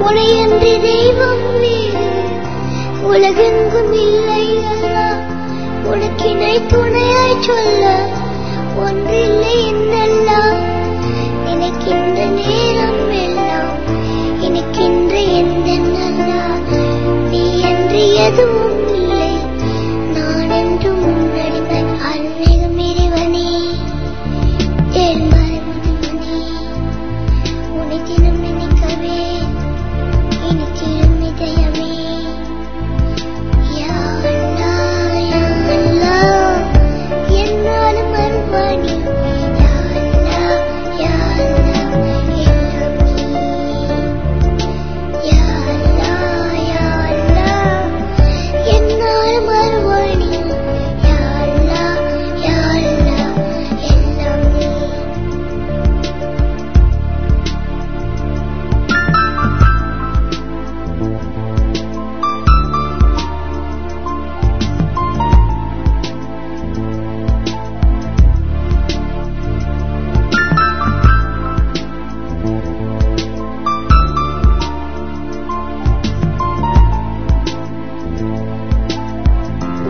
உனையன்றி தெய்வம் வேறு உலகெங்கும் இல்லை அல்லா உனக்கினை துணையாய் சொல்ல ஒன்றில்லை என்னெல்லாம். நினைக்கின்றனே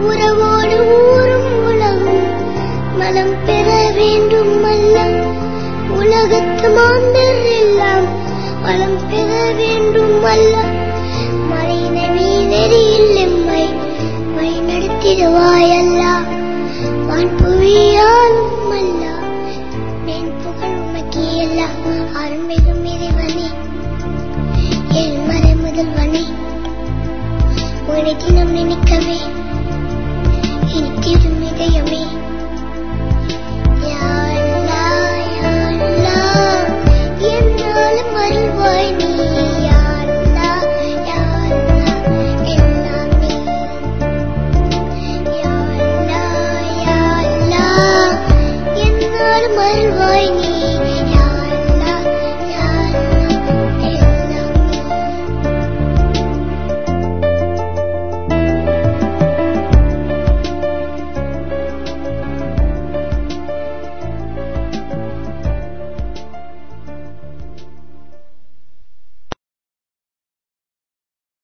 உறவோடு ஊரும் உலகம். மனம் பெற வேண்டும் அல்லம் உலகத்து மாந்தர் எல்லாம் மனம் பெற வேண்டும் அல்லம் மறைநவி நெறியில் எம்மை வழிநடத்திடுவாயல்லா வான் புவியாலும் அல்லா. என் புகழ் உமக்கே எல்லா நினைக்கவே you to make a yummy